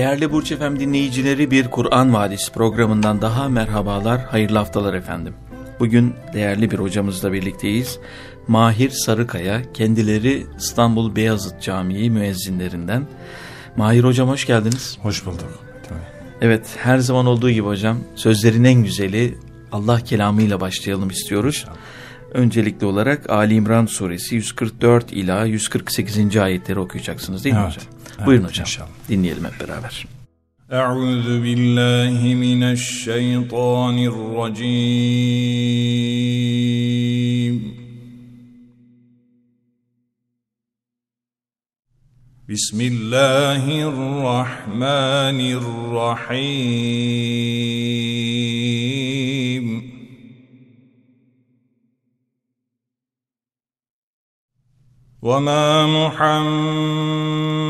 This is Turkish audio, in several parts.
Değerli Burç Efem dinleyicileri bir Kur'an Vadisi programından daha merhabalar, hayırlı haftalar efendim. Bugün değerli bir hocamızla birlikteyiz. Mahir Sarıkaya, kendileri İstanbul Beyazıt Camii müezzinlerinden. Mahir hocam hoş geldiniz. Hoş bulduk. Evet her zaman olduğu gibi hocam sözlerin en güzeli Allah kelamıyla başlayalım istiyoruz. Öncelikli olarak Ali İmran suresi 144 ila 148. ayetleri okuyacaksınız değil mi evet. hocam? Evet, Buyurun hocam. inşallah. Dinleyelim hep beraber. Euzu billahi mineşşeytanirracim. Bismillahirrahmanirrahim. وما محمد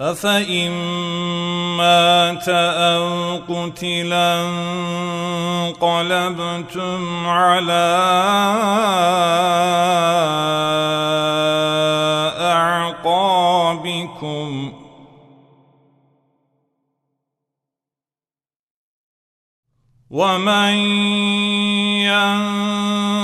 أفإن مات أو قتلا انقلبتم على أعقابكم ومن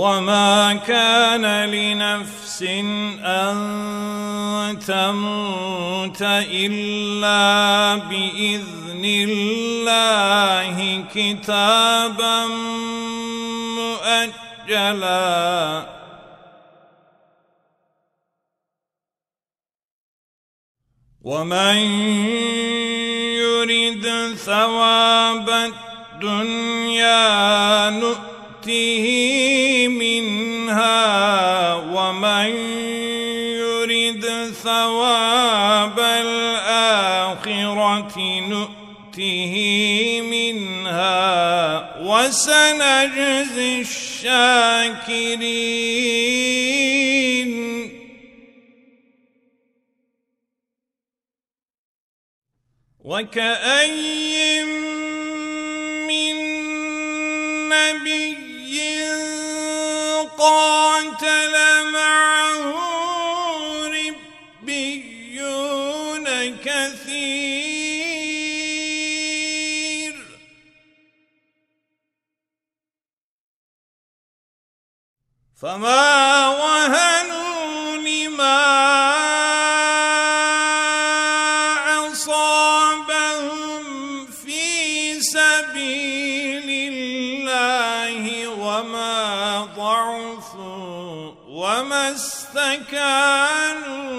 وما كان لنفس ان تموت الا باذن الله كتابا مؤجلا. ومن يرد ثواب الدنيا نؤته منها ومن يرد ثواب الآخرة نؤته منها وسنجزي الشاكرين. وكأي من نبي قاتل معه ربيون كثير. فما وهنوا لما أصابهم استكانوا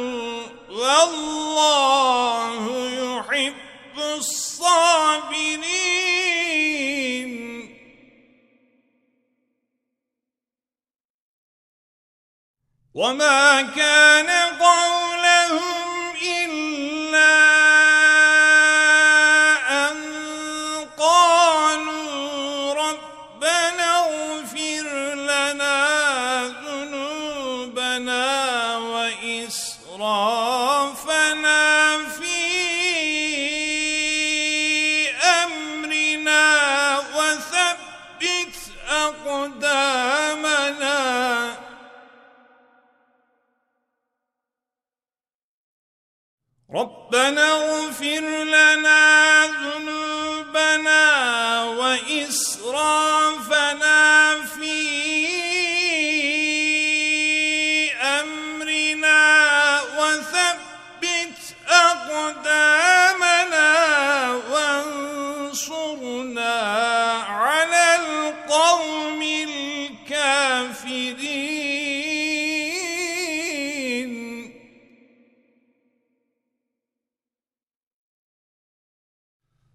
والله يحب الصابرين. وما كان لنا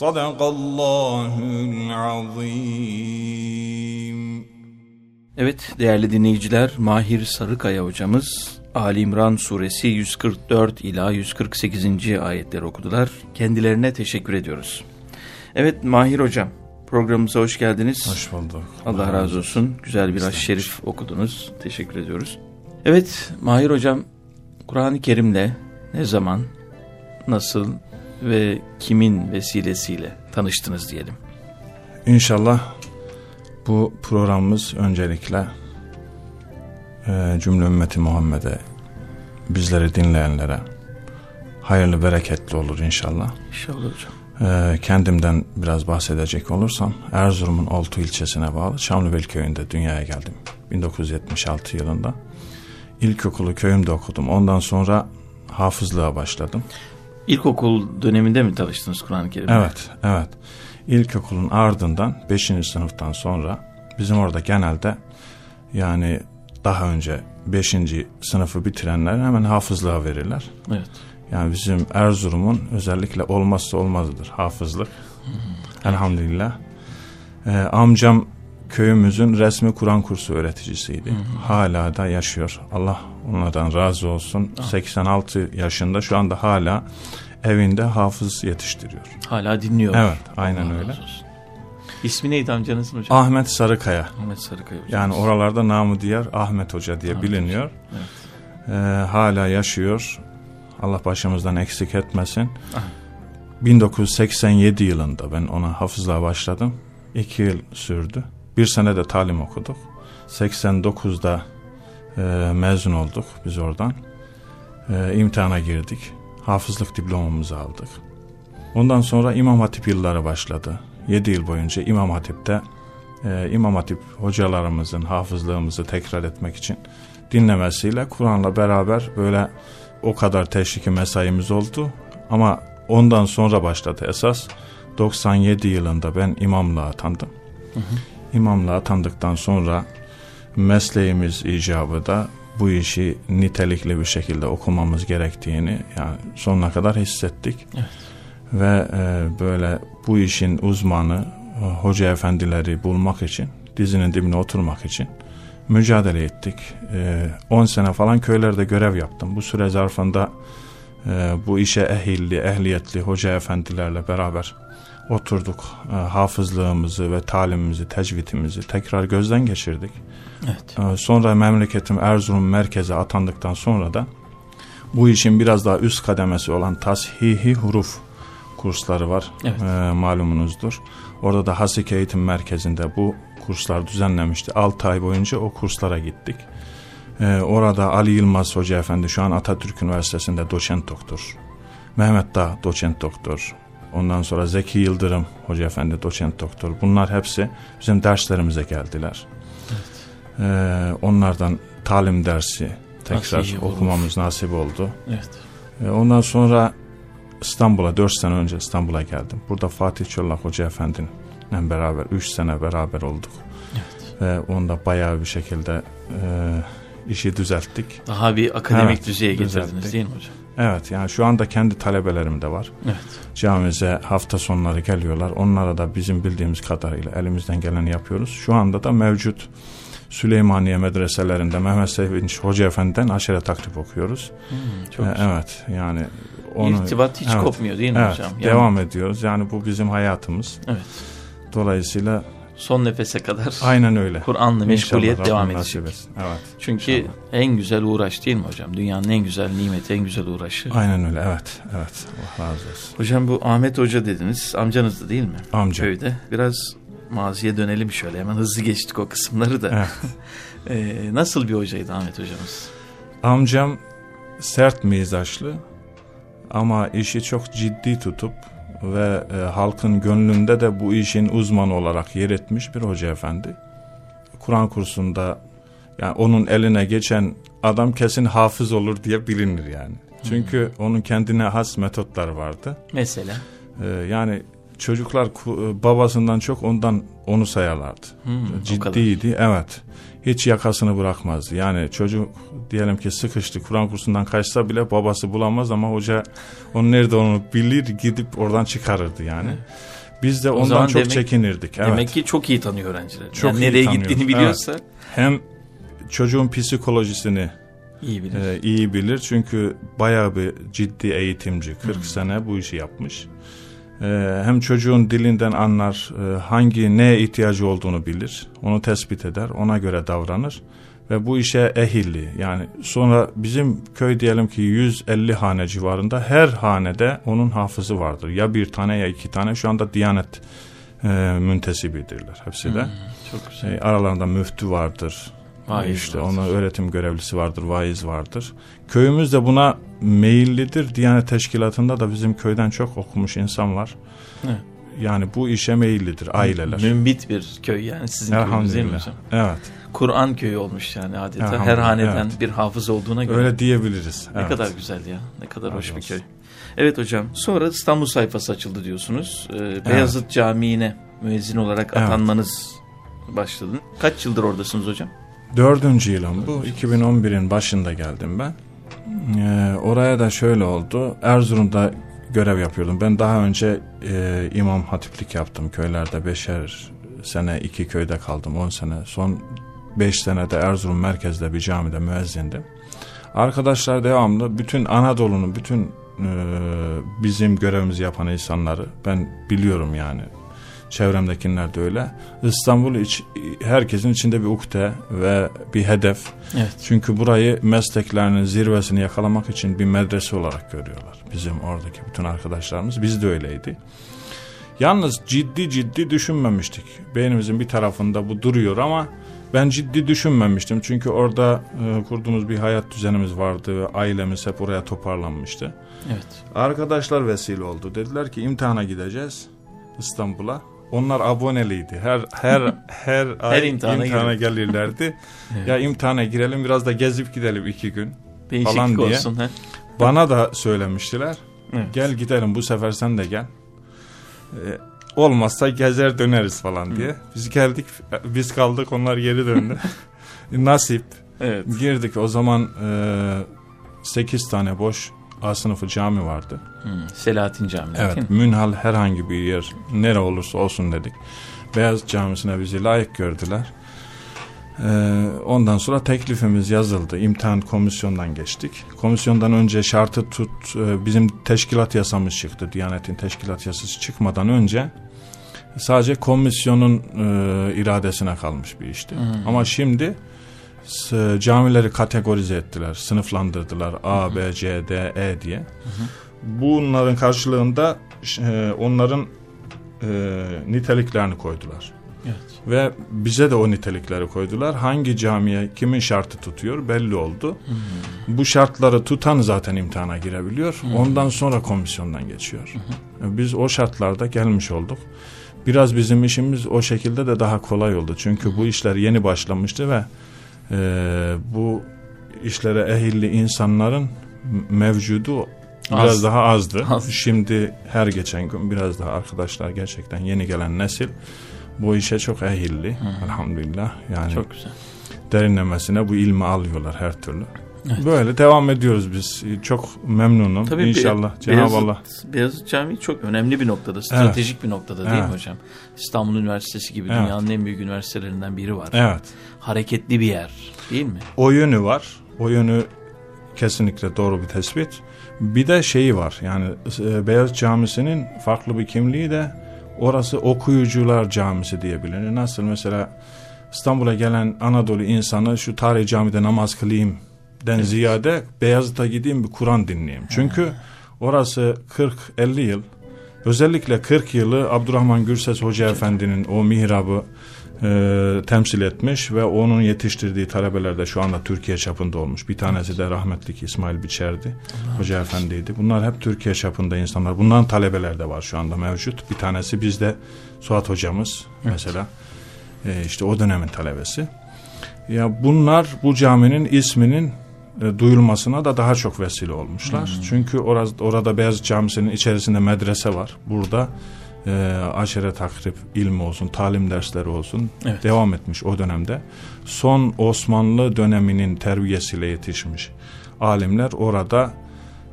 Sadakallahul azim. Evet değerli dinleyiciler Mahir Sarıkaya hocamız Ali İmran suresi 144 ila 148. ayetleri okudular. Kendilerine teşekkür ediyoruz. Evet Mahir hocam programımıza hoş geldiniz. Hoş bulduk. Allah, Allah razı olsun. Güzel bir aş şerif okudunuz. Teşekkür ediyoruz. Evet Mahir hocam Kur'an-ı Kerim'le ne zaman, nasıl ve kimin vesilesiyle tanıştınız diyelim. İnşallah bu programımız öncelikle e, cümle ümmeti Muhammed'e, bizleri dinleyenlere hayırlı bereketli olur inşallah. İnşallah hocam. E, kendimden biraz bahsedecek olursam Erzurum'un Oltu ilçesine bağlı Çamlıbel köyünde dünyaya geldim. 1976 yılında. İlkokulu köyümde okudum. Ondan sonra hafızlığa başladım. İlkokul döneminde mi tanıştınız Kur'an-ı Kerim'le? Evet, evet. İlkokulun ardından 5. sınıftan sonra bizim orada genelde yani daha önce 5. sınıfı bitirenler hemen hafızlığa verirler. Evet. Yani bizim Erzurum'un özellikle olmazsa olmazıdır hafızlık. Elhamdülillah. Ee, amcam köyümüzün resmi Kur'an kursu öğreticisiydi. Hala da yaşıyor. Allah onlardan razı olsun. 86 yaşında şu anda hala evinde hafız yetiştiriyor. Hala dinliyor. Evet, aynen Allah öyle. İsmi neydi amcanızın hocam? Ahmet Sarıkaya. Ahmet Sarıkaya hocam. Yani oralarda namı diğer Ahmet Hoca diye Ahmet biliniyor. Evet. Ee, hala yaşıyor. Allah başımızdan eksik etmesin. Ah. 1987 yılında ben ona hafızlığa başladım. İki yıl sürdü. Bir sene de talim okuduk. 89'da e, mezun olduk biz oradan. E, imtihana girdik. Hafızlık diplomamızı aldık. Ondan sonra İmam Hatip yılları başladı. 7 yıl boyunca İmam Hatip'te e, İmam Hatip hocalarımızın hafızlığımızı tekrar etmek için dinlemesiyle Kur'an'la beraber böyle o kadar teşviki mesaimiz oldu. Ama ondan sonra başladı esas. 97 yılında ben imamlığa atandım. İmamlığa atandıktan sonra mesleğimiz icabı da bu işi nitelikli bir şekilde okumamız gerektiğini yani sonuna kadar hissettik. Ve e, böyle bu işin uzmanı e, hoca efendileri bulmak için dizinin dibine oturmak için mücadele ettik. 10 sene falan köylerde görev yaptım. Bu süre zarfında e, bu işe ehilli, ehliyetli hoca efendilerle beraber oturduk. E, hafızlığımızı ve talimimizi, tecvidimizi tekrar gözden geçirdik. Evet. E, sonra memleketim Erzurum merkeze atandıktan sonra da bu işin biraz daha üst kademesi olan tashihi huruf kursları var. Evet. E, malumunuzdur. Orada da Hasik Eğitim Merkezi'nde bu kurslar düzenlemişti. 6 ay boyunca o kurslara gittik. E, orada Ali Yılmaz Hoca Efendi şu an Atatürk Üniversitesi'nde doçent doktor. Mehmet Dağ doçent doktor. Ondan sonra Zeki Yıldırım Hoca Efendi doçent doktor. Bunlar hepsi bizim derslerimize geldiler. E, onlardan talim dersi tekrar Nasip olur. okumamız nasip oldu. Evet. E, Ondan sonra İstanbul'a 4 sene önce İstanbul'a geldim. Burada Fatih Çollak Hoca Efendi'yle beraber 3 sene beraber olduk. Ve onda bayağı bir şekilde e, işi düzelttik. Daha bir akademik Evet, düzeye getirdiniz düzelttik. değil mi hocam? Evet yani şu anda kendi talebelerim de var. Evet. Camimize hafta sonları geliyorlar. Onlara da bizim bildiğimiz kadarıyla elimizden geleni yapıyoruz. Şu anda da mevcut Süleymaniye medreselerinde Mehmet Sevinç Hoca Efendi'den aşere takrib okuyoruz. Hmm, çok Ee, güzel. evet yani onu İrtibat hiç evet, kopmuyor değil mi evet, hocam? Yani- devam ediyoruz. Yani bu bizim hayatımız. Evet. Dolayısıyla Son nefese kadar aynen öyle. Kur'an'la meşguliyet İnşallah devam edecek. Evet. Çünkü İnşallah. en güzel uğraş değil mi hocam? Dünyanın en güzel nimeti, en güzel uğraşı. Aynen öyle. Evet. Evet. Allah razı olsun. Hocam bu Ahmet Hoca dediniz. Amcanızdı değil mi? Amca. Köyde. Biraz maziye dönelim şöyle. Hemen hızlı geçtik o kısımları da. Evet. Ee, nasıl bir hocaydı Ahmet hocamız? Amcam sert mizaçlı ama işi çok ciddi tutup ve e, halkın gönlünde de bu işin uzmanı olarak yer etmiş bir hoca efendi. Kur'an kursunda yani onun eline geçen adam kesin hafız olur diye bilinir yani. Çünkü onun kendine has metotları vardı. Mesela. Ee, yani çocuklar ku- babasından çok ondan onu sayarlardı. Hmm. Ciddiydi evet. Hiç yakasını bırakmazdı. Yani çocuk diyelim ki sıkıştı Kur'an kursundan kaçsa bile babası bulamaz ama hoca onun nerede onu bilir gidip oradan çıkarırdı yani. Biz de ondan çok demek- çekinirdik. Evet. Demek ki çok iyi tanıyor öğrencileri. Çok yani iyi nereye tanıyor. gittiğini biliyorsa Hem çocuğun psikolojisini iyi bilir. e, iyi bilir. Çünkü bayağı bir ciddi eğitimci. 40 sene bu işi yapmış. E, hem çocuğun dilinden anlar, e, hangi neye ihtiyacı olduğunu bilir. Onu tespit eder, ona göre davranır. Ve bu işe ehilli. Yani sonra bizim köy diyelim ki 150 hane civarında her hanede onun hafızı vardır. Ya bir tane ya iki tane. Şu anda Diyanet e, müntesibidirler hepsi de. çok güzel. E, aralarında müftü vardır. Vaiz işte vardır. ona öğretim görevlisi vardır, vaiz vardır. Köyümüz de buna meyillidir. Diyanet Teşkilatı'nda da bizim köyden çok okumuş insan var. Evet. Yani bu işe meyillidir aileler. Mümbit bir köy yani sizin köyünüz değil mi hocam? Evet. Kur'an köyü olmuş yani adeta. Her haneden evet. bir hafız olduğuna göre. Öyle diyebiliriz. Ne evet. kadar güzel ya. Ne kadar hoş Razı bir köy. Evet hocam. Sonra İstanbul sayfası açıldı diyorsunuz. Ee, Beyazıt Camii'ne müezzin olarak Evet. atanmanız başladı. Kaç yıldır oradasınız hocam? Dördüncü yılım bu. 2011'in başında geldim ben. Ee, oraya da şöyle oldu. Erzurum'da görev yapıyordum. Ben daha önce e, imam hatiplik yaptım. Köylerde beşer sene iki köyde kaldım. On sene. Son beş senede Erzurum merkezde bir camide müezzindim. Arkadaşlar devamlı bütün Anadolu'nun bütün e, bizim görevimizi yapan insanları ben biliyorum yani. Çevremdekiler de öyle. İstanbul iç, herkesin içinde bir ukde ve bir hedef. Evet. Çünkü burayı mesleklerinin zirvesini yakalamak için bir medrese olarak görüyorlar. Bizim oradaki bütün arkadaşlarımız biz de öyleydi. Yalnız ciddi ciddi düşünmemiştik. Beynimizin bir tarafında bu duruyor ama ben ciddi düşünmemiştim. Çünkü orada e, kurduğumuz bir hayat düzenimiz vardı ailemiz hep oraya toparlanmıştı. Evet. Arkadaşlar vesile oldu. Dediler ki imtihana gideceğiz İstanbul'a. Onlar aboneliydi. Her her her ay imtihana imtihana, gelirlerdi. Ya imtihana girelim biraz da gezip gidelim iki gün. Değişiklik Falan diye. olsun. He? Bana da söylemiştiler. Evet. Gel gidelim bu sefer sen de gel. Ee, olmazsa gezer döneriz falan diye. Biz geldik, biz kaldık onlar geri döndü. Nasip. Evet. Girdik o zaman e, 8 tane boş A sınıfı cami vardı. Hmm, Selahattin Camii. Evet, Münhal herhangi bir yer nere olursa olsun dedik. Beyaz Camisi'ne bizi layık gördüler. Ee, ondan sonra teklifimiz yazıldı. İmtihan komisyondan geçtik. Komisyondan önce şartı tut, e, bizim teşkilat yasamız çıktı. Diyanet'in teşkilat yasası çıkmadan önce sadece komisyonun e, iradesine kalmış bir işti. Ama şimdi camileri kategorize ettiler, sınıflandırdılar. A, B, C, D, E diye. Bunların karşılığında e, onların e, niteliklerini koydular. Evet. Ve bize de o nitelikleri koydular. Hangi camiye kimin şartı tutuyor belli oldu. Bu şartları tutan zaten imtihana girebiliyor. Ondan sonra komisyondan geçiyor. Biz o şartlarda gelmiş olduk. Biraz bizim işimiz o şekilde de daha kolay oldu. Çünkü bu işler yeni başlamıştı ve e, bu işlere ehilli insanların mevcudu biraz Az. daha azdı. Az. Şimdi her geçen gün biraz daha arkadaşlar gerçekten yeni gelen nesil bu işe çok ehilli elhamdülillah. Yani Çok güzel. derinlemesine bu ilmi alıyorlar her türlü. Böyle devam ediyoruz biz. Çok memnunum. Tabii İnşallah Cenab-ı Beyazıt, Allah. Beyazıt Camii çok önemli bir noktada, stratejik bir noktada değil mi Evet. hocam? İstanbul Üniversitesi gibi Evet. dünyanın en büyük üniversitelerinden biri var. Evet. Hareketli bir yer değil mi? O yönü var. O yönü kesinlikle doğru bir tespit. Bir de şeyi var. Yani e, Beyaz Camisi'nin farklı bir kimliği de orası okuyucular camisi diye bilinir. Nasıl mesela İstanbul'a gelen Anadolu insanı şu tarihi camide namaz kılayım den ziyade Beyazıt'a gideyim bir Kur'an dinleyeyim. Çünkü orası 40-50 yıl özellikle 40 yılı Abdurrahman Gürses Hoca Efendi'nin o mihrabı e, temsil etmiş ve onun yetiştirdiği talebeler de şu anda Türkiye çapında olmuş. Bir tanesi de rahmetlik İsmail Biçerdi. Hoca Efendi'ydi. Bunlar hep Türkiye çapında insanlar. Bunların talebeler de var şu anda mevcut. Bir tanesi bizde Suat hocamız mesela. E, işte o dönemin talebesi. Ya bunlar bu caminin isminin e, duyulmasına da daha çok vesile olmuşlar. Çünkü orada, orada Beyazıt Camisi'nin içerisinde medrese var. Burada e, aşere takrib ilmi olsun, talim dersleri olsun Evet. devam etmiş o dönemde. Son Osmanlı döneminin terbiyesiyle yetişmiş alimler orada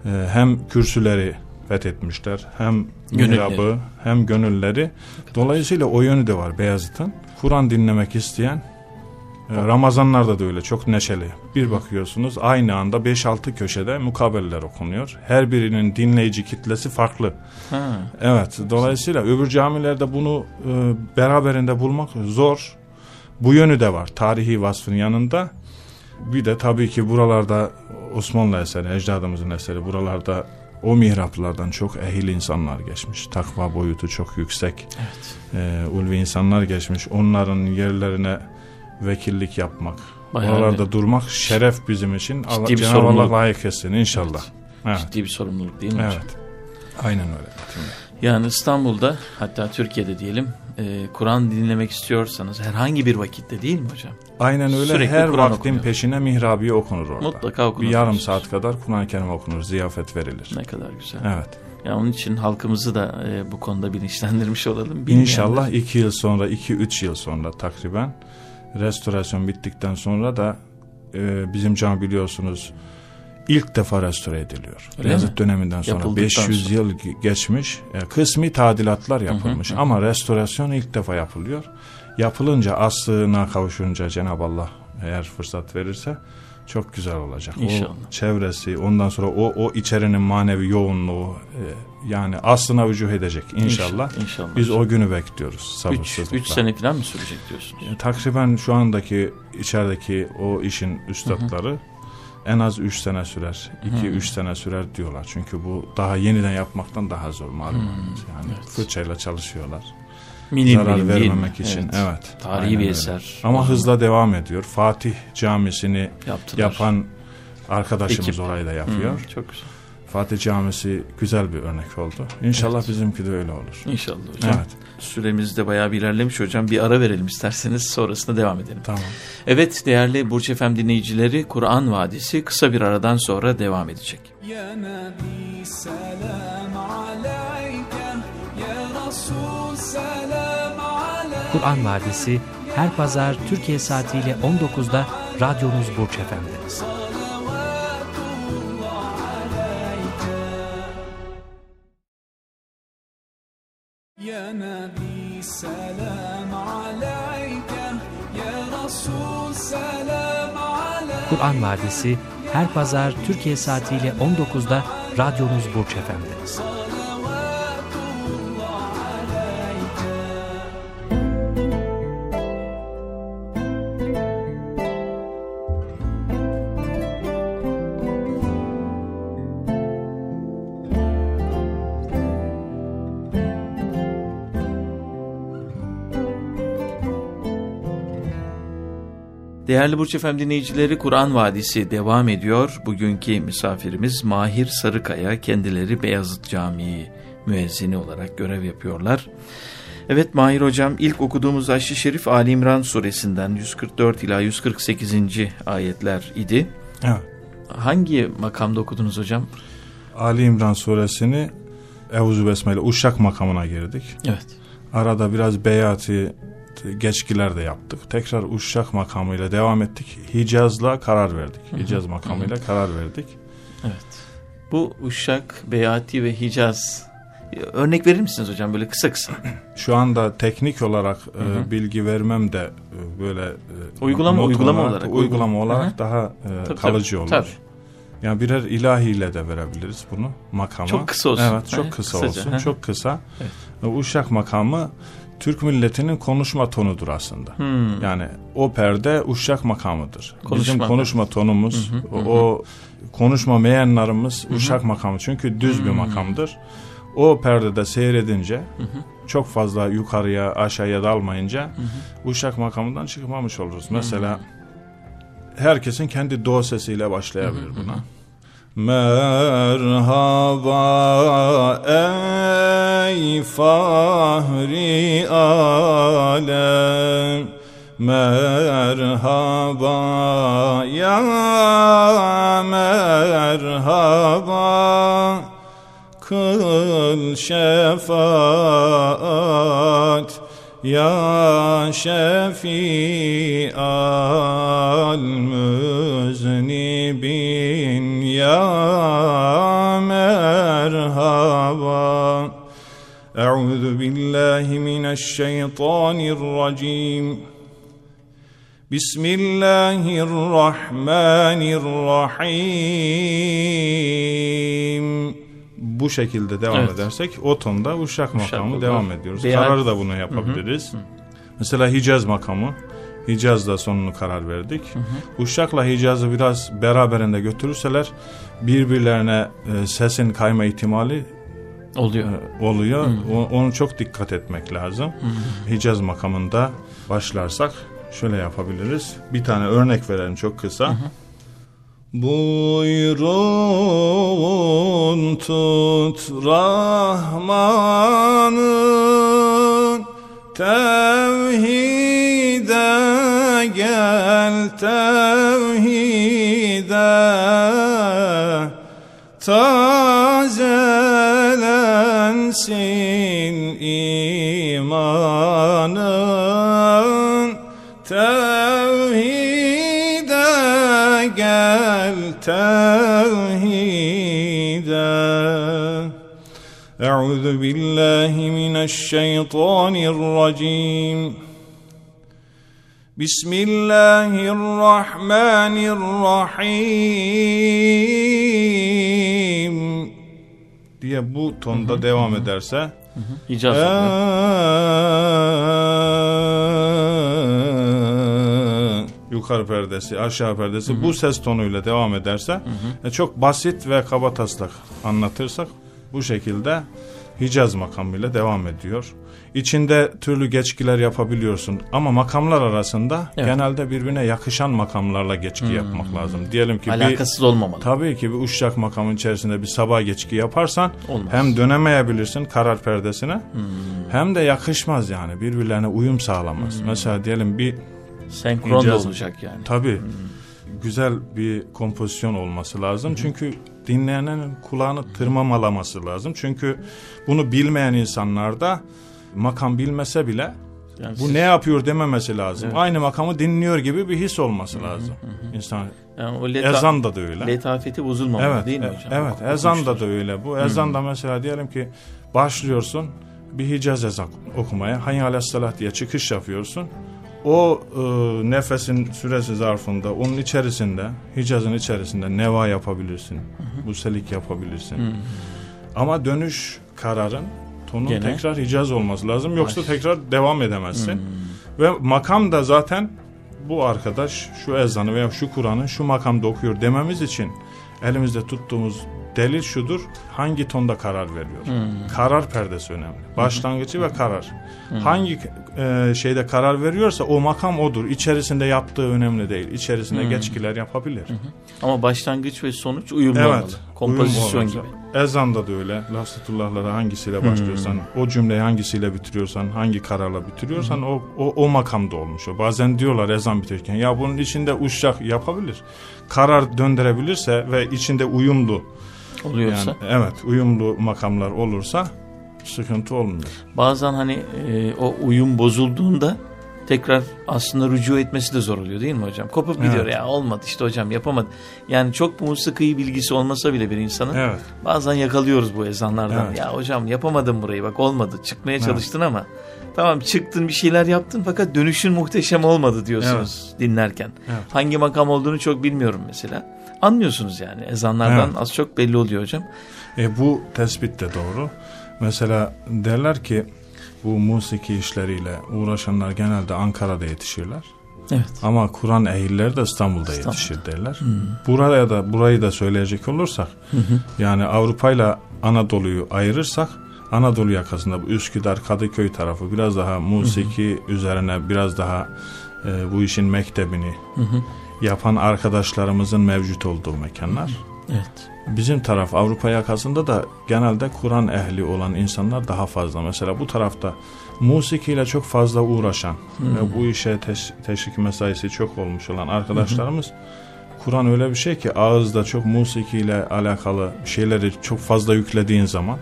e, hem kürsüleri fethetmişler hem mihrabı hem gönülleri. Dolayısıyla o yönü de var Beyazıt'ın. Kur'an dinlemek isteyen Ramazanlarda da öyle çok neşeli. Bir bakıyorsunuz aynı anda 5-6 köşede mukabeleler okunuyor. Her birinin dinleyici kitlesi farklı. Ha. Evet dolayısıyla öbür camilerde bunu e, beraberinde bulmak zor. Bu yönü de var tarihi vasfın yanında. Bir de tabii ki buralarda Osmanlı eseri, ecdadımızın eseri buralarda o mihraplardan çok ehil insanlar geçmiş. Takva boyutu çok yüksek. Evet. E, ulvi insanlar geçmiş. Onların yerlerine vekillik yapmak, Bayağı oralarda durmak şeref bizim için. Allah, bir Cenab-ı Allah layık etsin inşallah. Evet. Ciddi bir sorumluluk değil mi hocam? Evet. Aynen öyle. Yani İstanbul'da hatta Türkiye'de diyelim e, Kur'an dinlemek istiyorsanız herhangi bir vakitte değil mi hocam? Aynen öyle. Sürekli Her Kur'an vaktin okunuyor. peşine mihrabiye okunur orada. Mutlaka okunur. Bir yarım diyorsunuz. saat kadar Kur'an-ı Kerim okunur. Ziyafet verilir. Ne kadar güzel. Evet. Yani onun için halkımızı da e, bu konuda bilinçlendirmiş olalım. Bilmeyenler- İnşallah iki yıl sonra, iki üç yıl sonra takriben restorasyon bittikten sonra da e, bizim cami biliyorsunuz ilk defa restore ediliyor. Öyle Beyazıt mi? döneminden sonra Yapıldıktan 500 sonra. yıl ge- geçmiş. E, kısmi tadilatlar yapılmış ama restorasyon ilk defa yapılıyor. Yapılınca aslına kavuşunca Cenab-ı Allah eğer fırsat verirse çok güzel olacak. İnşallah. O çevresi ondan sonra o o içerinin manevi yoğunluğu e, yani aslına vücuh edecek inşallah. İnşallah. Biz o günü bekliyoruz 3 sabırsızlıkla. 3 sene falan mı sürecek diyorsunuz? E, Takriben şu andaki içerideki o işin üstadları en az 3 sene sürer. 2-3 sene sürer diyorlar. Çünkü bu daha yeniden yapmaktan daha zor malumunuz. Yani Evet. fırçayla çalışıyorlar. Milim Zarar milim değil mi? vermemek için. Evet. Tarihi aynen bir öyle. eser. Ama hızla devam ediyor. Fatih Camisi'ni Yaptılar. yapan arkadaşımız Ekip. orayı da yapıyor. Hı, çok güzel. Fatih Camisi güzel bir örnek oldu. İnşallah evet. bizimki de öyle olur. İnşallah hocam. Evet. Süremiz de bayağı bir ilerlemiş hocam. Bir ara verelim isterseniz sonrasında devam edelim. Tamam. Evet değerli Burç Efem dinleyicileri Kur'an Vadisi kısa bir aradan sonra devam edecek. Ya Nabi selam aleyke ya Resul selam aleyke Kur'an Vadisi her pazar Türkiye saatiyle 19'da radyonuz Burç Efem'de. يا نبي سلام عليك يا رسول سلام عليك Kur'an Vadisi her pazar Türkiye saatiyle 19'da radyonuz Burç Efendi. Değerli Burç Efem dinleyicileri Kur'an Vadisi devam ediyor. Bugünkü misafirimiz Mahir Sarıkaya. Kendileri Beyazıt Camii müezzini olarak görev yapıyorlar. Evet Mahir Hocam ilk okuduğumuz Aşşı Şerif Ali İmran suresinden 144 ila 148. ayetler idi. Evet. Hangi makamda okudunuz hocam? Ali İmran suresini Evuzu Besmele Uşak makamına girdik. Evet. Arada biraz beyati geçkiler de yaptık. Tekrar Uşak makamıyla devam ettik. Hicaz'la karar verdik. Hicaz makamıyla karar verdik. Evet. Bu Uşak, Beyati ve Hicaz örnek verir misiniz hocam böyle kısa kısa? Şu anda teknik olarak e, bilgi vermem de e, böyle e, Uygulama- uygulama olarak, uygulama olarak Hı hı. daha e, Tabii, kalıcı tabii, olur. tabii. Yani birer ilahiyle de verebiliriz bunu makama. Çok kısa olsun. Evet, çok Hı, kısa kısaca, olsun. hı. Çok kısa. E, Uşak makamı Türk milletinin konuşma tonudur aslında. Hmm. Yani o perde uşak makamıdır. Konuşma Bizim konuşma tonumuz, o, o konuşma meyanlarımız uşak makamı. Çünkü düz bir makamdır. O perdede seyredince çok fazla yukarıya aşağıya dalmayınca uşak makamından çıkmamış oluruz. Mesela herkesin kendi do sesiyle başlayabilir buna. Merhaba ey fahri alem. Merhaba ya merhaba. Kıl şefaat ya şefi'al müznibin ya merhaba Euzu billahi mineşşeytanirracim Bismillahirrahmanirrahim bu şekilde devam Evet. edersek o tonda uşak makamı devam ediyoruz. Beyaz- Kararı da bunu yapabiliriz. Mesela Hicaz makamı. Hicaz'da sonunu karar verdik. Uşak'la Hicaz'ı biraz beraberinde götürürseler birbirlerine e, sesin kayma ihtimali Oluyor. e, oluyor. O- onu çok dikkat etmek lazım. Hicaz makamında başlarsak şöyle yapabiliriz. Bir tane örnek verelim çok kısa. Buyurun tut Rahman'ın قال توحيدا تازل سن إيمانا. توحيدا قال توحيدا. أعوذ بالله من الشيطان الرجيم. Bismillahirrahmanirrahim diye bu tonda devam ederse Hicaz oluyor. Eee, yukarı perdesi, aşağı perdesi bu ses tonuyla devam ederse e, çok basit ve kaba taslak anlatırsak bu şekilde Hicaz makamıyla devam ediyor. İçinde türlü geçkiler yapabiliyorsun ama makamlar arasında Evet. genelde birbirine yakışan makamlarla geçki yapmak lazım. Diyelim ki bir Alakasız olmamalı. Tabii ki bir uşak makamın içerisinde bir sabah geçki yaparsan Olmaz. hem dönemeyebilirsin karar perdesine hem de yakışmaz yani birbirlerine uyum sağlamaz. Mesela diyelim bir Senkron da Hicaz- olacak yani. tabii güzel bir kompozisyon olması lazım. Çünkü dinleyenin kulağını tırmamalaması lazım. Çünkü bunu bilmeyen insanlarda makam bilmese bile Yani bu siz- ne yapıyor dememesi lazım. Aynı makamı dinliyor gibi bir his olması lazım. İnsan yani o leta- ezan da da öyle. letafeti bozulmamalı Evet, değil mi e- hocam? evet. Oku- Ezan da da öyle. Bu ezan da mesela diyelim ki başlıyorsun bir Hicaz ezan okumaya. Hayy aleyhissalah diye çıkış yapıyorsun. O e, nefesin süresi zarfında onun içerisinde Hicaz'ın içerisinde neva yapabilirsin. Buselik yapabilirsin. Ama dönüş kararın tonun Gene. tekrar Hicaz olması lazım. Yoksa tekrar devam edemezsin. Ve makam da zaten bu arkadaş şu ezanı veya şu Kur'an'ı şu makamda okuyor dememiz için elimizde tuttuğumuz delil şudur. Hangi tonda karar veriyor? Karar perdesi önemli. Başlangıcı ve karar. Hangi e, şeyde karar veriyorsa o makam odur. İçerisinde yaptığı önemli değil. İçerisinde geçkiler yapabilir. Ama başlangıç ve sonuç uyumlu olmalı. Evet. Kompozisyon uyum gibi. Ezanda da öyle. Lafzatullahlara hangisiyle başlıyorsan, o cümleyi hangisiyle bitiriyorsan, hangi kararla bitiriyorsan o, o, o makamda olmuş. o. Bazen diyorlar ezan bitirirken ya bunun içinde uşak yapabilir. Karar döndürebilirse ve içinde uyumlu Oluyorsa. yani evet uyumlu makamlar olursa sıkıntı olmuyor. Bazen hani e, o uyum bozulduğunda tekrar aslında rücu etmesi de zor oluyor değil mi hocam? Kopup gidiyor Evet. ya olmadı işte hocam yapamadı. Yani çok musiki bilgisi olmasa bile bir insanın Evet. bazen yakalıyoruz bu ezanlardan. Evet. Ya hocam yapamadın burayı bak olmadı çıkmaya çalıştın ama tamam çıktın bir şeyler yaptın fakat dönüşün muhteşem olmadı diyorsunuz dinlerken. Evet. Hangi makam olduğunu çok bilmiyorum mesela. Anlıyorsunuz yani ezanlardan Evet. az çok belli oluyor hocam. E, bu tespit de doğru. Mesela derler ki bu musiki işleriyle uğraşanlar genelde Ankara'da yetişirler. Evet. Ama Kur'an ehilleri de İstanbul'da İstanbul'da. yetişir derler. Buraya da burayı da söyleyecek olursak yani Avrupa ile Anadolu'yu ayırırsak Anadolu yakasında bu Üsküdar, Kadıköy tarafı biraz daha musiki üzerine biraz daha e, bu işin mektebini yapan arkadaşlarımızın mevcut olduğu mekanlar. Evet. Bizim taraf Avrupa yakasında da genelde Kur'an ehli olan insanlar daha fazla. Mesela bu tarafta musikiyle çok fazla uğraşan ve bu işe teş- teşvik mesaisi çok olmuş olan arkadaşlarımız Kur'an öyle bir şey ki ağızda çok musikiyle alakalı şeyleri çok fazla yüklediğin zaman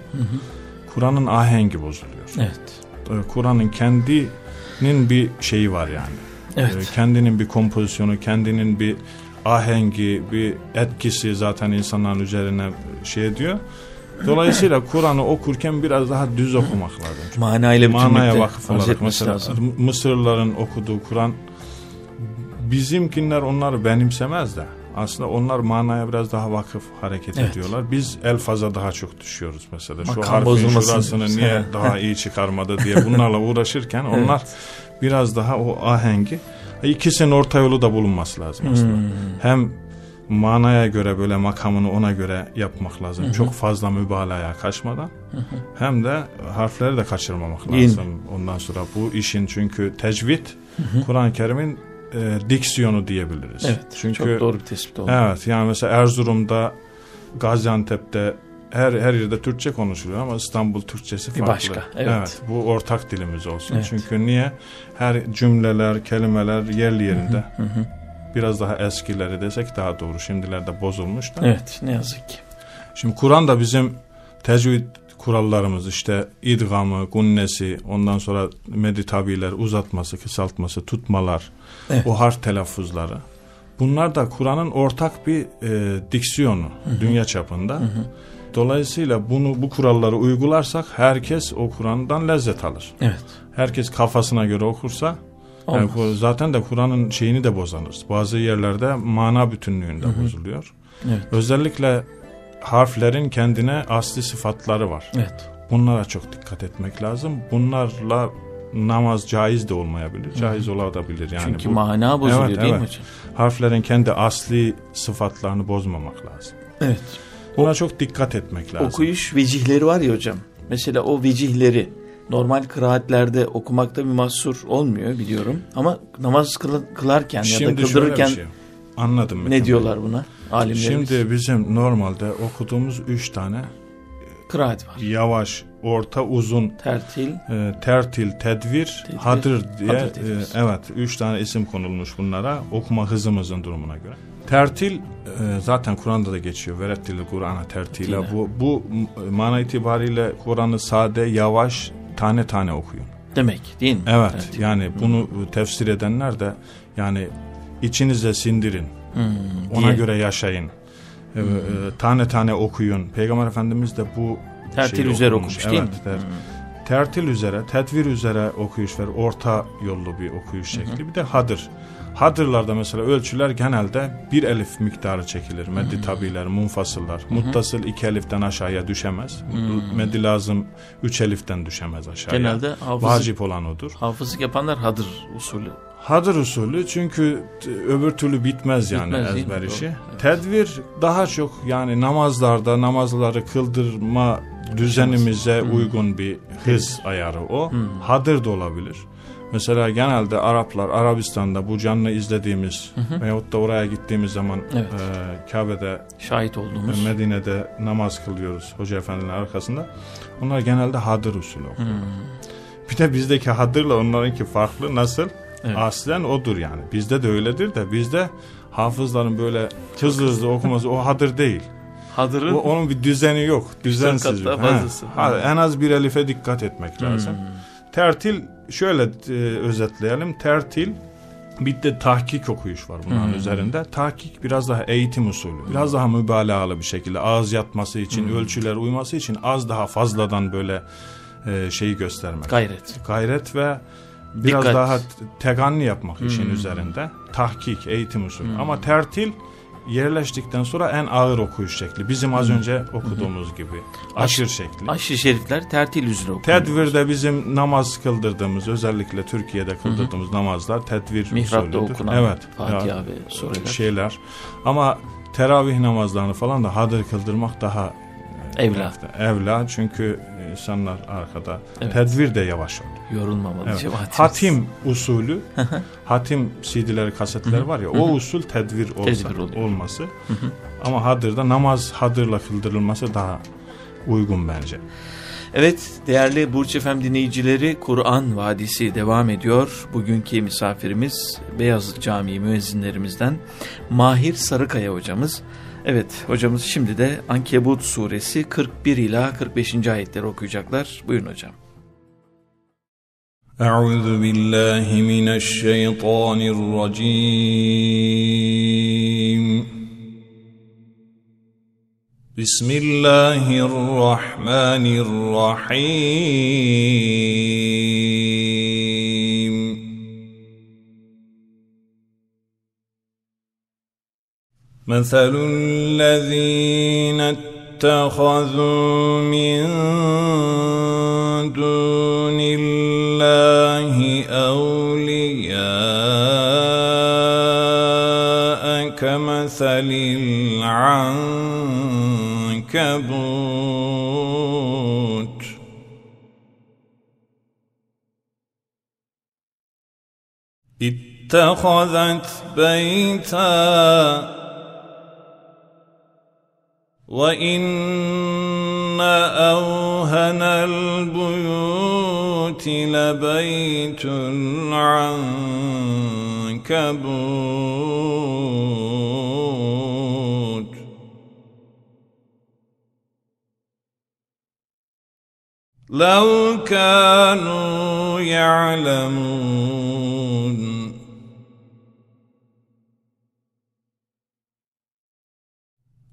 Kur'an'ın ahengi bozuluyor. Evet. Kur'an'ın kendinin bir şeyi var yani. Evet. Ee, Kendinin bir kompozisyonu, kendinin bir ahengi, bir etkisi zaten insanların üzerine şey ediyor. Dolayısıyla Kur'an'ı okurken biraz daha düz okumak lazım. Manayla Manaya vakıf olarak mesela lazım. Mısırlıların okuduğu Kur'an bizimkinler onları benimsemez de aslında onlar manaya biraz daha vakıf hareket Evet. ediyorlar. Biz elfaza daha çok düşüyoruz mesela. Şu Makam harfin şurasını niye daha iyi çıkarmadı diye bunlarla uğraşırken onlar biraz daha o ahengi ikisinin orta yolu da bulunması lazım aslında. Hmm. Hem manaya göre böyle makamını ona göre yapmak lazım. Çok fazla mübalağaya kaçmadan. Hem de harfleri de kaçırmamak Değil mi? lazım. Ondan sonra bu işin çünkü tecvid Kur'an-ı Kerim'in e, diksiyonu diyebiliriz. Evet. Çünkü çok doğru bir tespit oldu. Evet yani mesela Erzurum'da Gaziantep'te her her yerde Türkçe konuşuluyor ama İstanbul Türkçesi farklı. başka, evet. bu ortak dilimiz olsun. Evet. Çünkü niye? Her cümleler, kelimeler yerli yerinde. Biraz daha eskileri desek daha doğru. Şimdilerde bozulmuş da. Evet ne yazık ki. Şimdi Kur'an da bizim tecvid kurallarımız işte idgamı, gunnesi, ondan sonra meditabiler, uzatması, kısaltması, tutmalar, Evet. o harf telaffuzları. Bunlar da Kur'an'ın ortak bir e, diksiyonu dünya çapında. Dolayısıyla bunu bu kuralları uygularsak herkes o Kur'an'dan lezzet alır. Evet. Herkes kafasına göre okursa yani Olmaz. zaten de Kur'an'ın şeyini de bozanırız. Bazı yerlerde mana bütünlüğünde bozuluyor. Evet. Özellikle harflerin kendine asli sıfatları var. Evet. Bunlara çok dikkat etmek lazım. Bunlarla namaz caiz de olmayabilir. Caiz olabilir yani. Çünkü bu- mana bozuluyor Evet, değil mi evet. hocam? harflerin kendi asli sıfatlarını bozmamak lazım. Evet. Buna çok dikkat etmek lazım. Okuyuş vecihleri var ya hocam. Mesela o vecihleri normal kıraatlerde okumakta bir mahsur olmuyor biliyorum. Ama namaz kıla- kılarken ya da Şimdi şöyle bir kıldırırken şey. Anladım. Ne diyorlar buna? Alimlerimiz. Şimdi bizim normalde okuduğumuz üç tane kıraat var. yavaş, orta, uzun Tertil. e, tertil, tedvir, Tedvir, hadır diye hadır e, evet üç tane isim konulmuş bunlara okuma hızımızın durumuna göre. Tertil e, zaten Kur'an'da da geçiyor. Verettil Kur'an'a tertile. Bu bu mana itibariyle Kur'an'ı sade, yavaş, tane tane okuyun. Demek değil mi? Evet. Tertil. Yani bunu tefsir edenler de yani içinize sindirin. Hmm, Ona diye. göre yaşayın. E, e, tane tane okuyun. Peygamber Efendimiz de bu Tertil üzere okumuş. okumuş değil mi? Evet, ter- Tertil üzere, tedvir üzere okuyuş var. Orta yollu bir okuyuş şekli. Bir de hadır. Hadırlarda mesela ölçüler genelde bir elif miktarı çekilir. Meddi tabiler, munfasıllar. Muttasıl iki eliften aşağıya düşemez. Meddi lazım üç eliften düşemez aşağıya. Genelde hafızlık, Vacip olan odur. hafızlık yapanlar hadır usulü. Hadır usulü çünkü öbür türlü bitmez yani Bitmez ezber işi. Evet. Tedvir daha çok yani namazlarda namazları kıldırma düzenimize Hmm. uygun bir hız ayarı o. Hadır da olabilir. Mesela genelde Araplar Arabistan'da bu canlı izlediğimiz veyahut da oraya gittiğimiz zaman Evet. e, Kabe'de Şahit olduğumuz. Medine'de namaz kılıyoruz Hoca Efendi'nin arkasında. Onlar genelde hadır usulü okuyor. Hmm. Bir de bizdeki hadırla onlarınki farklı. Nasıl? Evet. Aslen odur yani. Bizde de öyledir de bizde hafızların böyle hızlı hızlı okuması o hadır değil. Hadırın O, onun bir düzeni yok. Düzensiz. bir-. Ha, Hmm. en az bir elife dikkat etmek lazım. Tertil şöyle e, özetleyelim. Tertil bir de tahkik okuyuş var bunların üzerinde. Tahkik biraz daha eğitim usulü. Biraz daha mübalağalı bir şekilde ağız yatması için, ölçüler uyması için az daha fazladan böyle e, şeyi göstermek. Gayret. Gayret ve biraz Dikkat. daha teganni yapmak işin üzerinde. Tahkik, eğitim usulü. Ama tertil yerleştikten sonra en ağır okuyuş şekli. Bizim az önce okuduğumuz gibi. Aşır şekli. Aşırı şerifler tertil üzere okunuyor. Tedvirde bizim namaz kıldırdığımız özellikle Türkiye'de kıldırdığımız namazlar tedvir Mihrapta okunan evet, Fatiha ve sureler. şeyler. Ama teravih namazlarını falan da hadır kıldırmak daha Evla. evla çünkü insanlar arkada. Evet. Tedvir de yavaş oluyor. Yorulmamalı Evet. cemaatimiz. Hatim usulü, hatim CD'leri, kasetleri var ya, o usul tedvir, olsa, Tedvir oluyor. olması. Ama hadırda namaz hadırla kıldırılması daha uygun bence. Evet değerli Burç Efem dinleyicileri Kur'an Vadisi devam ediyor. Bugünkü misafirimiz Beyazıt Camii müezzinlerimizden Mahir Sarıkaya hocamız. Evet hocamız şimdi de Ankebut suresi 41 ila 45. ayetleri okuyacaklar. Buyurun hocam. Euzu billahi mineşşeytanirracim. Bismillahirrahmanirrahim. مثل الذين اتخذوا من دون الله أولياء كمثل العنكبوت اتخذت بيتا وإن أوهن البيوت لبيت العنكبوت لو كانوا يعلمون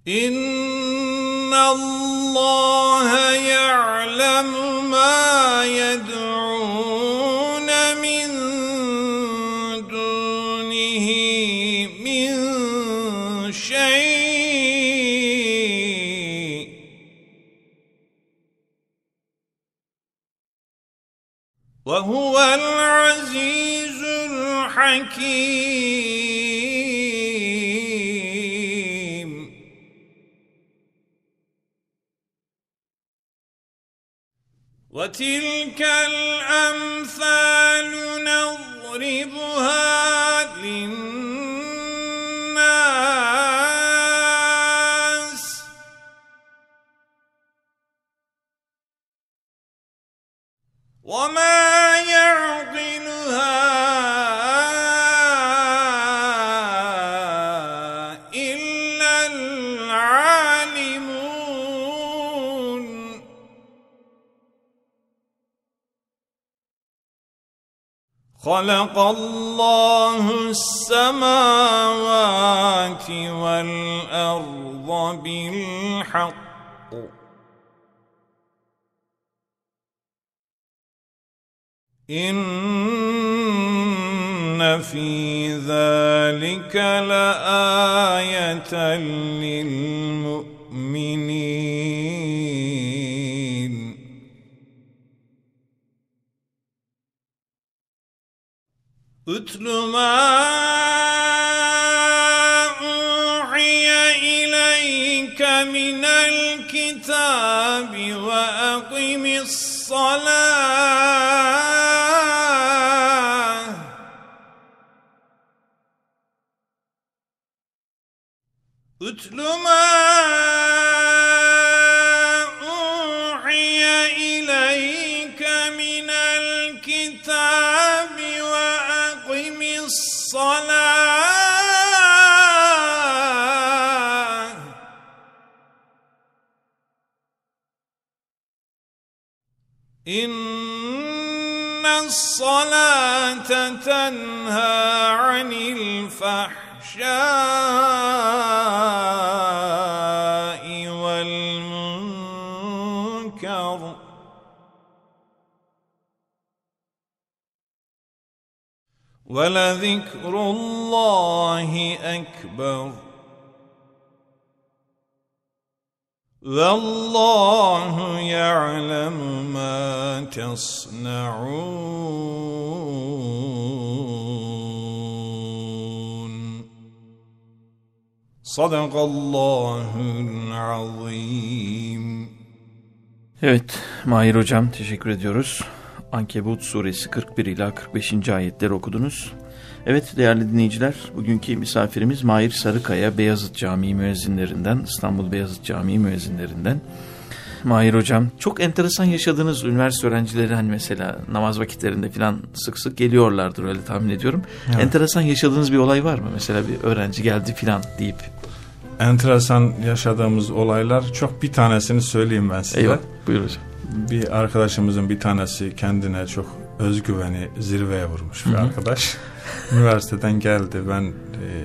إن الله يعلم ما يدعون من دونه من شيء. وهو العزيز الحكيم. وتلك الأمثال نضربها للناس. وما يعقلها خلق الله السماوات والأرض بالحق. إن في ذلك لآية للمؤمنين. أتل ما أوحي إليك من الكتاب وأقم الصلاة. أتل ما الصلاة إن الصلاة تنهى عن الفحشاء. ولذكر الله أكبر. والله يعلم ما تصنعون. صدق الله العظيم. Evet Mahir Hocam teşekkür ediyoruz. Ankebut suresi 41 ila 45. ayetleri okudunuz. Evet değerli dinleyiciler bugünkü misafirimiz Mahir Sarıkaya Beyazıt Camii müezzinlerinden İstanbul Beyazıt Camii müezzinlerinden. Mahir Hocam çok enteresan yaşadığınız üniversite öğrencileri hani mesela namaz vakitlerinde falan sık sık geliyorlardır öyle tahmin ediyorum. Enteresan yaşadığınız bir olay var mı? Mesela bir öğrenci geldi falan deyip. Enteresan yaşadığımız olaylar çok bir tanesini söyleyeyim ben size. Eyvah buyur hocam. Bir arkadaşımızın bir tanesi kendine çok özgüveni zirveye vurmuş bir arkadaş. Üniversiteden geldi ben e,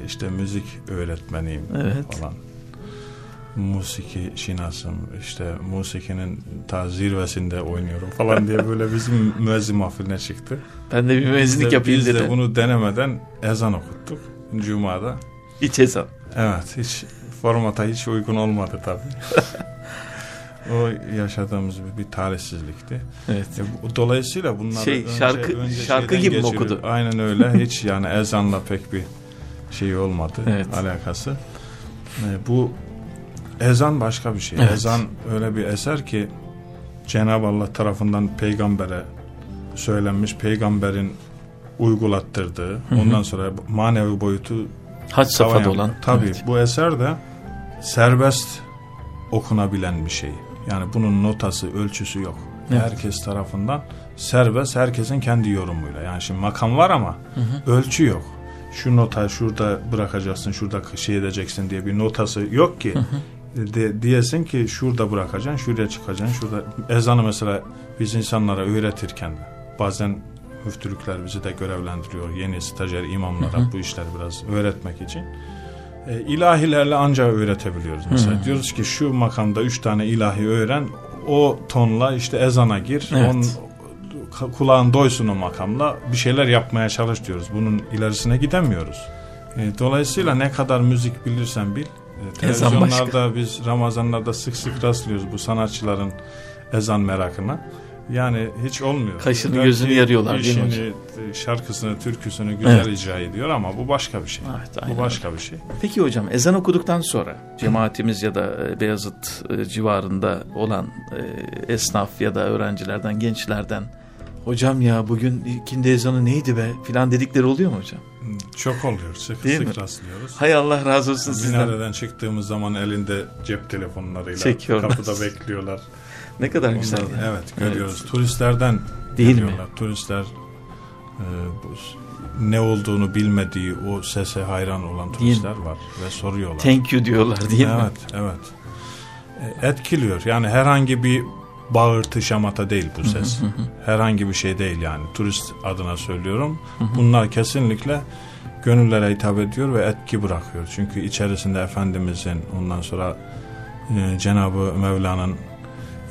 işte müzik öğretmeniyim Evet. falan. Musiki şinasım işte musikinin ta zirvesinde oynuyorum falan diye böyle bizim müezzin mahfiline çıktı. Ben de bir müezzinlik yapayım Biz de bunu denemeden ezan okuttuk Cuma'da. İç ezan. Evet hiç formata hiç uygun olmadı tabii. o yaşadığımız bir, bir talihsizlikti. Evet. E, dolayısıyla bunlar Şey, şarkı- şarkı şeyden gibi mi okudu? Aynen öyle. Hiç yani ezanla pek bir şey olmadı Evet. alakası. E, bu ezan başka bir şey. Evet. Ezan öyle bir eser ki Cenab-ı Allah tarafından peygambere söylenmiş, peygamberin uygulattırdığı, ondan sonra manevi boyutu Haç safhada olan. Tabii Evet. bu eser de serbest okunabilen bir şey. Yani bunun notası, ölçüsü yok. Evet. Herkes tarafından serbest, herkesin kendi yorumuyla. Yani şimdi makam var ama ölçü yok. Şu nota şurada bırakacaksın, şurada şey edeceksin diye bir notası yok ki. De, diyesin ki şurada bırakacaksın, şuraya çıkacaksın, şurada. Ezanı mesela biz insanlara öğretirken bazen müftülükler bizi de görevlendiriyor. Yeni stajyer imamlara bu işleri biraz öğretmek için. E, ilahilerle ancak öğretebiliyoruz. Mesela diyoruz ki şu makamda üç tane ilahi öğren, o tonla işte ezana gir, Evet. ka- kulağın doysun o makamla bir şeyler yapmaya çalış diyoruz. Bunun ilerisine gidemiyoruz. E, dolayısıyla ne kadar müzik bilirsen bil. E, televizyonlarda biz Ramazanlarda sık sık rastlıyoruz bu sanatçıların ezan merakına. Yani hiç olmuyor. Kaşını Belki gözünü yarıyorlar değil mi işini, e, Şarkısını, türküsünü güzel Evet. icra ediyor ama bu başka bir şey. Evet, aynen bu başka bir şey. Peki hocam ezan okuduktan sonra cemaatimiz ya da e, Beyazıt e, civarında olan e, esnaf ya da öğrencilerden, gençlerden hocam ya bugün ikindi ezanı neydi be filan dedikleri oluyor mu hocam? Çok oluyor. Sık Değil sık mi? rastlıyoruz. Hay Allah razı olsun sizden. Minareden çıktığımız zaman elinde cep telefonlarıyla Çekiyorlar. kapıda bekliyorlar. Ne kadar güzel. Onları- ya. evet görüyoruz. Turistlerden Değil mi? geliyorlar. Turistler e, bu, ne olduğunu bilmediği o sese hayran olan turistler var ve soruyorlar. Thank you diyorlar değil mi? evet, evet. E, Etkiliyor. Yani herhangi bir bağırtı şamata değil bu ses. herhangi bir şey değil yani. Turist adına söylüyorum. Bunlar kesinlikle gönüllere hitap ediyor ve etki bırakıyor. Çünkü içerisinde Efendimizin ondan sonra e, Cenab-ı Mevla'nın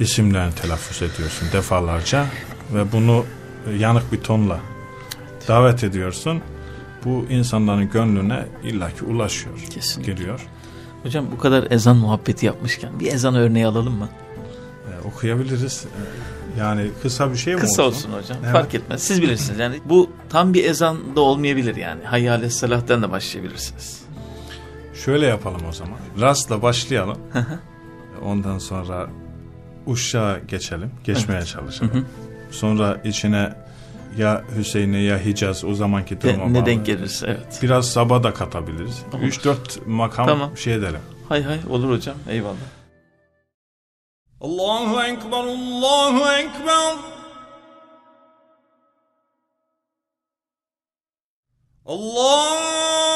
isimlerini telaffuz ediyorsun defalarca ve bunu yanık bir tonla davet ediyorsun. Bu insanların gönlüne illaki ulaşıyor, Kesinlikle. giriyor. Hocam bu kadar ezan muhabbeti yapmışken bir ezan örneği alalım mı? E, okuyabiliriz. E, yani kısa bir şey mi Kısa olsun hocam. Evet. Fark etmez. Siz bilirsiniz. Yani bu tam bir ezan da olmayabilir yani. Hayyâle salah'tan da başlayabilirsiniz. Şöyle yapalım o zaman. Rastla başlayalım. Ondan sonra uşağa geçelim. Geçmeye çalışalım. Sonra içine ya Hüseyin'e ya Hicaz o zamanki De, duruma ne bağlı. denk gelirse evet. Biraz Sabah da katabiliriz. Olur. 3-4 makam Tamam. şey edelim. Hay hay olur hocam. Eyvallah. Allahu Ekber, Allahu Ekber. Allahu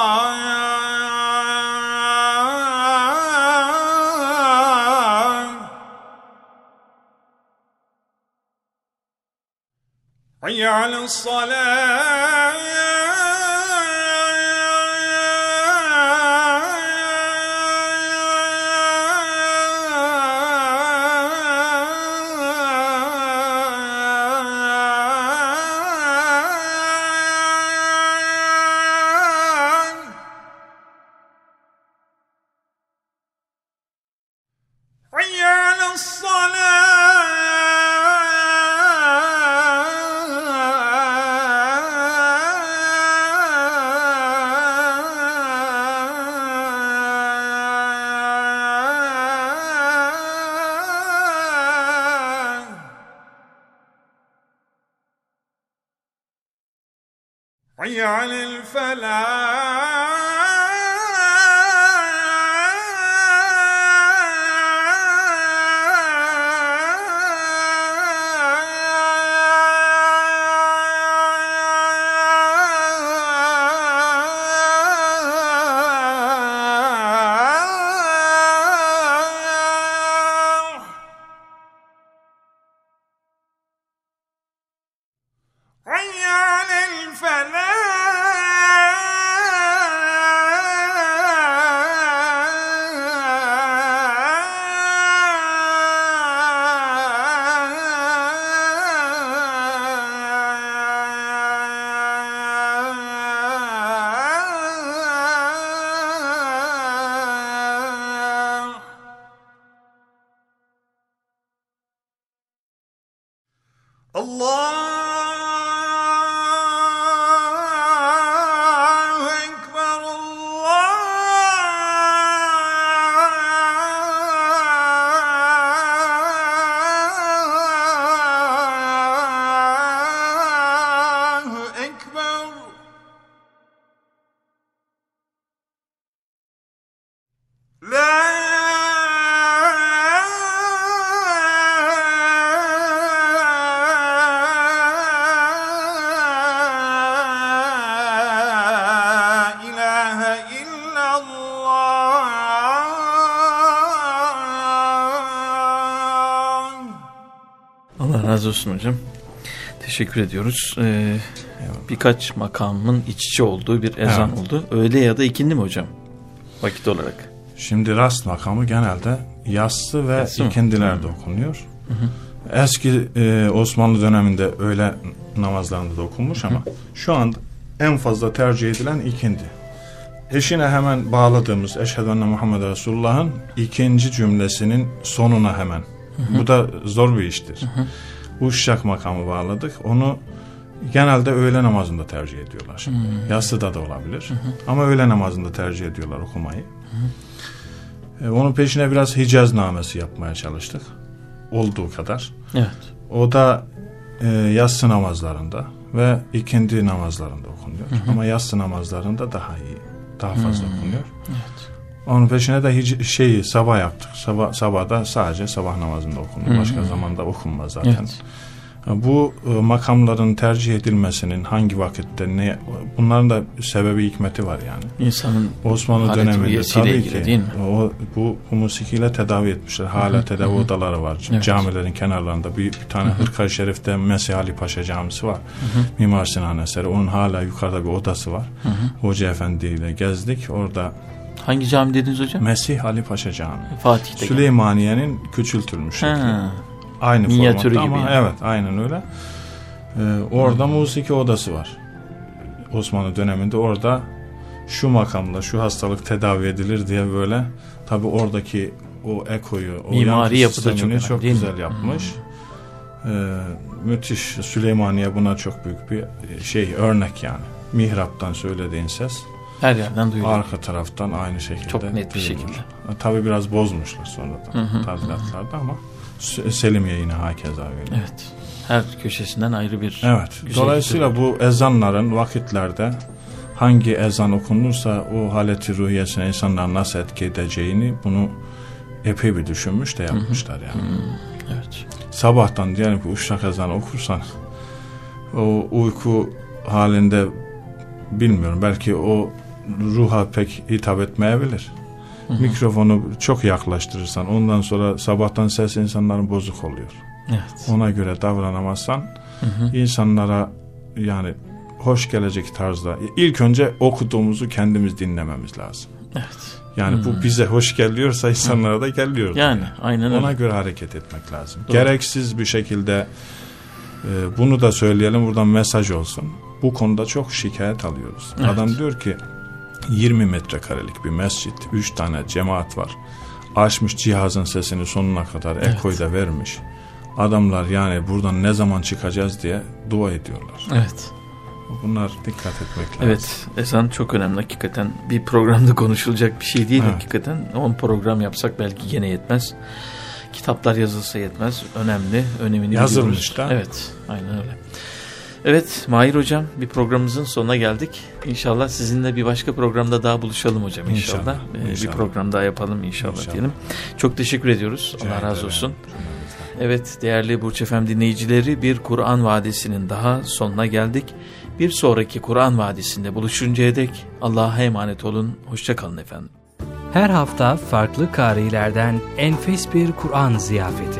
الصلاة حي على الفلاح razı olsun hocam. Teşekkür ediyoruz. Ee, birkaç makamın iç içe olduğu bir ezan Evet. oldu. Öğle ya da ikindi mi hocam? Vakit olarak. Şimdi rast makamı genelde yassı ve Yatsı mı? ikindilerde okunuyor. Eski e, Osmanlı döneminde öğle namazlarında da okunmuş ama şu anda en fazla tercih edilen ikindi. Eşine hemen bağladığımız Eşhedü enne Muhammed Resulullah'ın ikinci cümlesinin sonuna hemen. Bu da zor bir iştir. Uşşak makamı bağladık. Onu genelde öğle namazında tercih ediyorlar. Yassıda da olabilir. Ama öğle namazında tercih ediyorlar okumayı. E, onun peşine biraz Hicaz namesi yapmaya çalıştık. Olduğu kadar. Evet. O da e, yatsı namazlarında ve ikindi namazlarında okunuyor. Ama yatsı namazlarında daha iyi, daha fazla okunuyor. Onun peşine de hiç şeyi sabah yaptık. Sabah sabahda sadece sabah namazında okunur. Başka zamanda okunmaz zaten. Evet. Bu e, makamların tercih edilmesinin hangi vakitte ne bunların da sebebi hikmeti var yani. İnsanın Osmanlı döneminde tabii ilgili ki değil mi? o bu, bu musikiyle tedavi etmişler. Hala tedavi odaları var. Evet. Camilerin kenarlarında bir, bir tane Hırka Şerif'te Mesih Ali Paşa Camisi var. Mimar Sinan eseri. Onun hala yukarıda bir odası var. Hoca Efendi ile gezdik. Orada hangi cami dediniz hocam? Mesih Ali Paşa Camii. Fatih'te. Süleymaniye'nin küçültülmüş şekli. Ha, Aynı Minyatürü formatta gibi ama yani. evet aynen öyle. Ee, orada musiki odası var. Osmanlı döneminde orada şu makamda şu hastalık tedavi edilir diye böyle tabi oradaki o ekoyu o Mimari yankı yapı da çok önemli, çok değil mi? güzel yapmış. Ee, müthiş Süleymaniye buna çok büyük bir şey örnek yani. Mihraptan söylediğin ses her yerden duyuluyor. arka taraftan aynı şekilde. Çok net bir duyulur. şekilde. Tabi biraz bozmuşlar sonradan tadilatlarda ama Selimiye yine hakeza öyle. Evet. Her köşesinden ayrı bir Evet. Dolayısıyla bu ezanların vakitlerde hangi ezan okunursa o haleti ruhiyesine insanlar nasıl etki edeceğini bunu epey bir düşünmüş de yapmışlar yani. Evet. Sabahtan diyelim ki uşak ezanı okursan o uyku halinde bilmiyorum belki o ruha pek hitap etmeyebilir. Mikrofonu çok yaklaştırırsan ondan sonra sabahtan ses insanların bozuk oluyor Evet. ona göre davranamazsan insanlara yani hoş gelecek tarzda ilk önce okuduğumuzu kendimiz dinlememiz lazım. Evet. Yani bu bize hoş geliyorsa insanlara da geliyor. Yani aynen öyle. Ona göre hareket etmek lazım. Gereksiz bir şekilde e, bunu da söyleyelim buradan mesaj olsun. Bu konuda çok şikayet alıyoruz. Evet. Adam diyor ki 20 metrekarelik bir mescit, 3 tane cemaat var. Açmış cihazın sesini sonuna kadar ekoyu da vermiş. Adamlar yani buradan ne zaman çıkacağız diye dua ediyorlar. Evet. Bunlar dikkat etmek lazım. Evet. Ezan çok önemli hakikaten. Bir programda konuşulacak bir şey değil Evet. hakikaten. 10 program yapsak belki gene yetmez. Kitaplar yazılsa yetmez. Önemli. Önemini Yazılmış biliyoruz. da. Evet. Aynen öyle. Evet Mahir Hocam bir programımızın sonuna geldik. İnşallah sizinle bir başka programda daha buluşalım hocam inşallah. İnşallah, Ee, Bir inşallah. program daha yapalım inşallah, İnşallah. diyelim. Çok teşekkür ediyoruz. Rica Allah razı olsun. Evet değerli Burç Efem dinleyicileri bir Kur'an Vadisi'nin daha sonuna geldik. Bir sonraki Kur'an Vadisi'nde buluşuncaya dek Allah'a emanet olun. Hoşçakalın efendim. Her hafta farklı karilerden enfes bir Kur'an ziyafeti.